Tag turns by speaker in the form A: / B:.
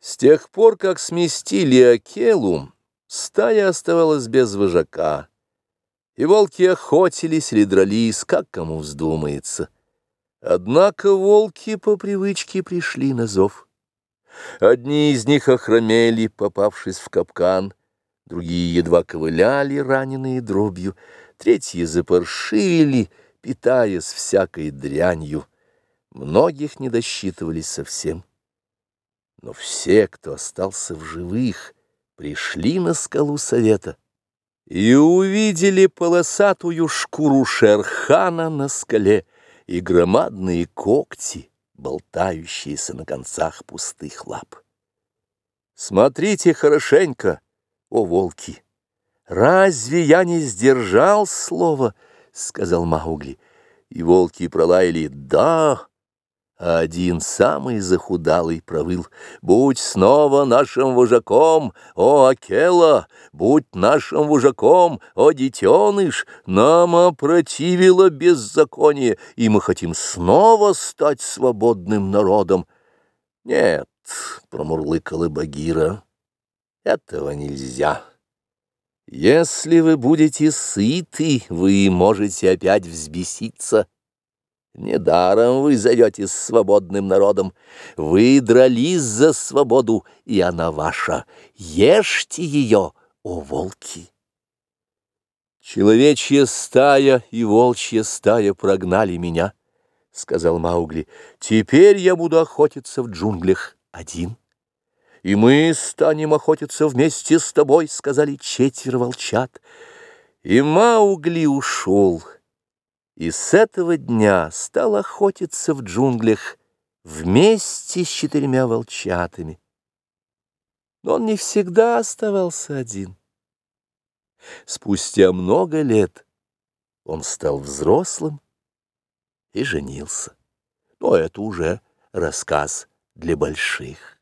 A: С тех пор, как сместили Акелу, стая оставалась без вожака, и волки охотились или дрались, как кому вздумается. Однако волки по привычке пришли на зов. Одни из них охромели, попавшись в капкан, другие едва ковыляли, раненые дробью, третьи запоршили, питаясь всякой дрянью. Многих не досчитывались совсем. Но все, кто остался в живых, пришли на скалу совета и увидели полосатую шкуру шерхана на скале и громадные когти, болтающиеся на концах пустых лап. Смотрите хорошенько, о волки! Разве я не сдержал слова, — сказал Маугли. И волки пролаяли «Да!» А один самый захудалый провыл. «Будь снова нашим вожаком, о Акела! Будь нашим вожаком, о детеныш! Нам опротивило беззаконие, и мы хотим снова стать свободным народом!» «Нет», — промурлыкала Багира, — «этого нельзя». Если вы будете сыты, вы можете опять взбеситься. Недаром вы зоветесь свободным народом. Вы дрались за свободу, и она ваша. Ешьте ее, о волки! Человечья стая и волчья стая прогнали меня, — сказал Маугли. Теперь я буду охотиться в джунглях один. И мы станем охотиться вместе с тобой, — сказали четверо волчат. И Маугли ушел. — и с этого дня стал охотиться в джунглях вместе с четырьмя волчатами. Но он не всегда оставался один. Спустя много лет он стал взрослым и женился. Но это уже рассказ для больших.